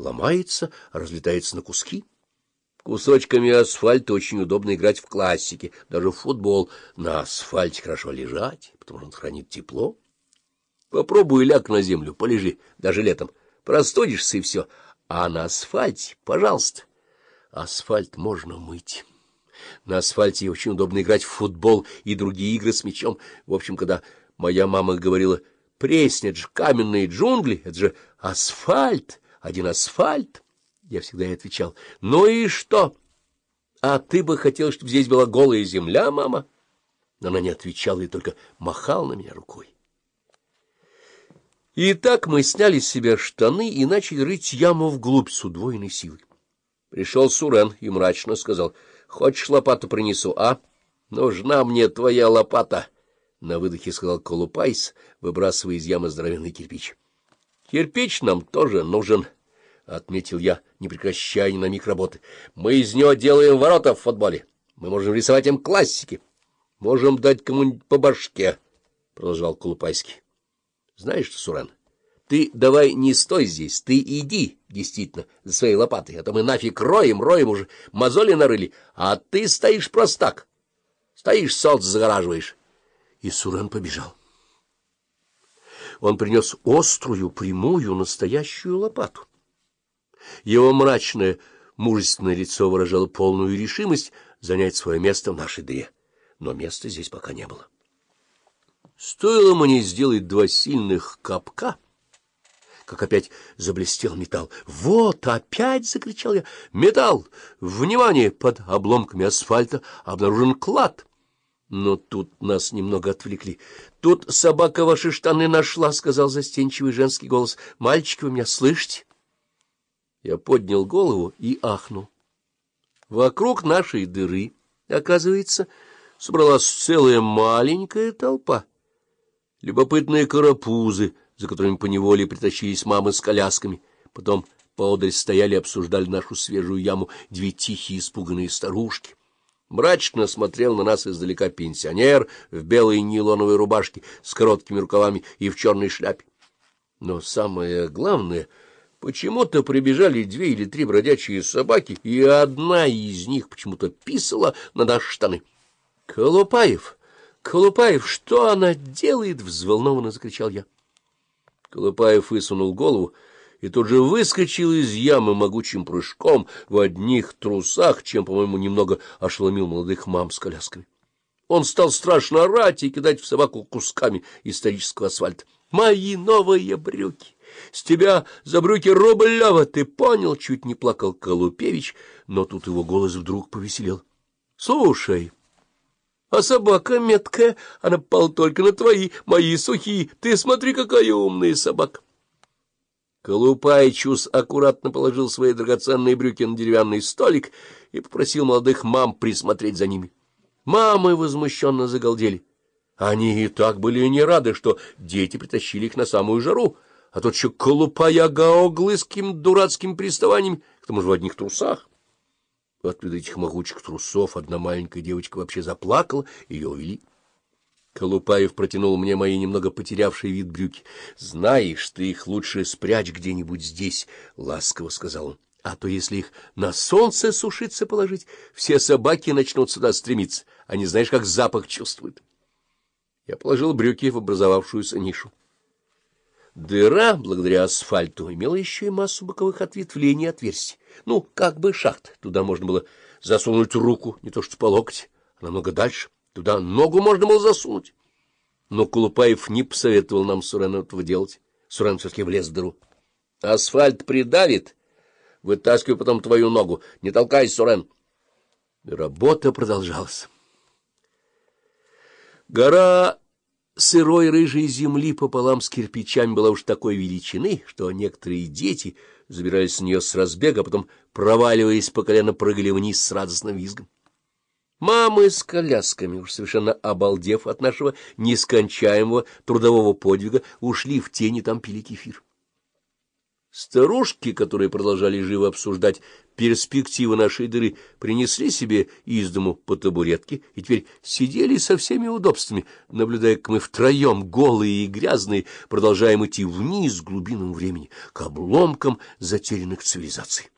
ломается, разлетается на куски. Кусочками асфальта очень удобно играть в классике, даже в футбол. На асфальте хорошо лежать, потому что он хранит тепло. Попробуй ляг на землю, полежи, даже летом. Простудишься и все. А на асфальте, пожалуйста, асфальт можно мыть. На асфальте очень удобно играть в футбол и другие игры с мячом. В общем, когда моя мама говорила, преснят же каменные джунгли, это же асфальт, один асфальт, я всегда ей отвечал, ну и что? А ты бы хотел, чтобы здесь была голая земля, мама? Но она не отвечала и только махала на меня рукой. И так мы сняли с себя штаны и начали рыть яму вглубь с удвоенной силой. Пришел Сурен и мрачно сказал, — Хочешь, лопату принесу, а? — Нужна мне твоя лопата, — на выдохе сказал Колупайс, выбрасывая из ямы здоровенный кирпич. — Кирпич нам тоже нужен, — отметил я, не прекращая ни на миг работы. — Мы из него делаем ворота в футболе. Мы можем рисовать им классики. Можем дать кому-нибудь по башке, — продолжал Колупайский. — Знаешь что, Сурен? — ты давай не стой здесь, ты иди, действительно, за своей лопатой, а то мы нафиг роем, роем уже, мозоли нарыли, а ты стоишь просто так. Стоишь, солнце загораживаешь. И Сурен побежал. Он принес острую, прямую, настоящую лопату. Его мрачное, мужественное лицо выражало полную решимость занять свое место в нашей дыре, но места здесь пока не было. Стоило мне сделать два сильных капка — как опять заблестел металл. «Вот опять!» — закричал я. «Металл! Внимание! Под обломками асфальта обнаружен клад!» Но тут нас немного отвлекли. «Тут собака ваши штаны нашла», — сказал застенчивый женский голос. «Мальчики, вы меня слышите?» Я поднял голову и ахнул. Вокруг нашей дыры, оказывается, собралась целая маленькая толпа. Любопытные карапузы — за которыми поневоле притащились мамы с колясками. Потом поодаль стояли и обсуждали нашу свежую яму две тихие испуганные старушки. Мрачно смотрел на нас издалека пенсионер в белой нейлоновой рубашке с короткими рукавами и в черной шляпе. Но самое главное, почему-то прибежали две или три бродячие собаки, и одна из них почему-то писала на наши штаны. — Колупаев! Колупаев, что она делает? — взволнованно закричал я. Колупаев высунул голову и тут же выскочил из ямы могучим прыжком в одних трусах, чем, по-моему, немного ошеломил молодых мам с колясками. Он стал страшно орать и кидать в собаку кусками исторического асфальта. «Мои новые брюки! С тебя за брюки рублева, ты понял?» Чуть не плакал Колупевич, но тут его голос вдруг повеселел. «Слушай!» А собака меткая, она пала только на твои, мои сухие. Ты смотри, какая умная собака. Колупайчус аккуратно положил свои драгоценные брюки на деревянный столик и попросил молодых мам присмотреть за ними. Мамы возмущенно загалдели. Они и так были не рады, что дети притащили их на самую жару, а тут еще колупая гаоглы с каким дурацким приставанием, к тому же в одних трусах. От этих могучих трусов одна маленькая девочка вообще заплакала, ее увели. Колупаев протянул мне мои немного потерявшие вид брюки. — Знаешь, ты их лучше спрячь где-нибудь здесь, — ласково сказал он. — А то, если их на солнце сушиться положить, все собаки начнут сюда стремиться. Они, знаешь, как запах чувствуют. Я положил брюки в образовавшуюся нишу. Дыра, благодаря асфальту, имела еще и массу боковых ответвлений и отверстий. Ну, как бы шахт. Туда можно было засунуть руку, не то что по локоть, а намного дальше. Туда ногу можно было засунуть. Но Кулупаев не посоветовал нам Сурен этого делать. Сурен все-таки влез в дыру. Асфальт придавит. Вытаскивай потом твою ногу. Не толкайся, Сурен. работа продолжалась. Гора сырой рыжей земли пополам с кирпичами была уж такой величины, что некоторые дети забирались с нее с разбега, а потом, проваливаясь по колено, прыгали вниз с радостным визгом. Мамы с колясками, уж совершенно обалдев от нашего нескончаемого трудового подвига, ушли в тени, там пили кефир. Старушки, которые продолжали живо обсуждать перспективы нашей дыры, принесли себе из дому по табуретке и теперь сидели со всеми удобствами, наблюдая, как мы втроем, голые и грязные, продолжаем идти вниз глубинам времени, к обломкам затерянных цивилизаций.